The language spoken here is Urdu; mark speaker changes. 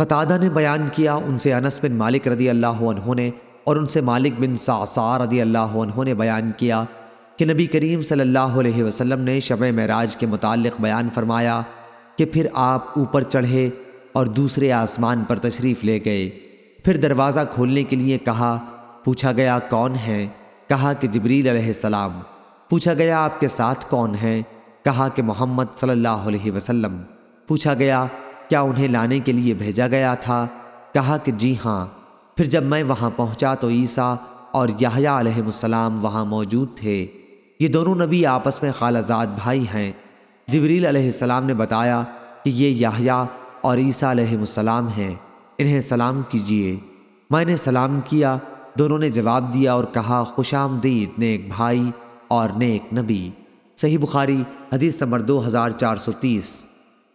Speaker 1: قطادہ نے بیان کیا، ان سے انس بن مالک رضی اللہ عنہ نے اور ان سے مالک بن سعصار رضی اللہ عنہ نے بیان کیا کہ نبی کریم صلی اللہ علیہ وسلم نے شب معراج کے متعلق بیان فرمایا کہ پھر آپ اوپر چڑھے اور دوسرے آسمان پر تشریف لے گئے۔ پھر دروازہ کھولنے کے لیے کہا، پوچھا گیا، کون ہے کہا کہ جبریل علیہ السلام۔ پوچھا گیا، آپ کے ساتھ کون ہیں؟ کہا کہ محمد صلی اللہ علیہ وسلم۔ پوچھا گیا کیا انہیں لانے کے لیے بھیجا گیا تھا؟ کہا کہ جی ہاں۔ پھر جب میں وہاں پہنچا تو عیسیٰ اور یحییٰ علیہ السلام وہاں موجود تھے۔ یہ دونوں نبی آپس میں خالہ زاد بھائی ہیں۔ جبریل علیہ السلام نے بتایا کہ یہ یحییٰ اور عیسیٰ علیہ السلام ہیں۔ انہیں سلام کیجیے۔ میں نے سلام کیا۔ دونوں نے جواب دیا اور کہا، خوش آمدید، نیک بھائی اور نیک نبی۔ صحیح بخاری، حدیث نمبر دو ہزار چار سو تیس۔